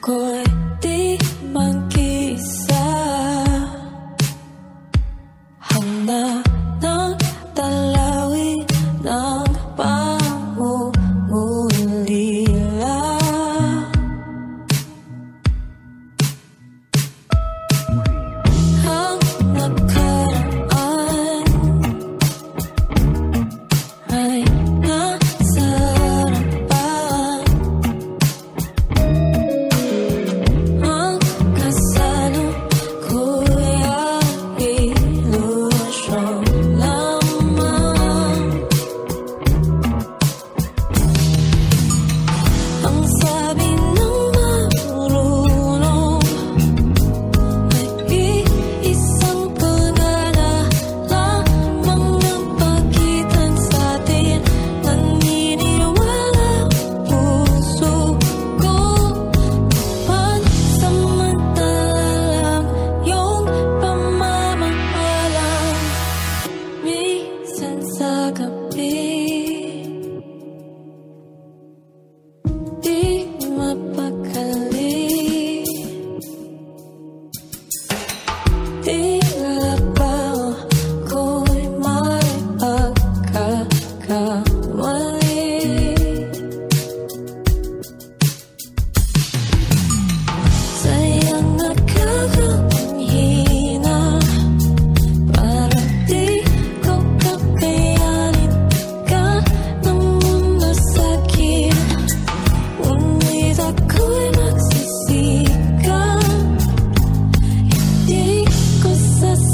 Ako'y man kisa Hang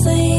sleep.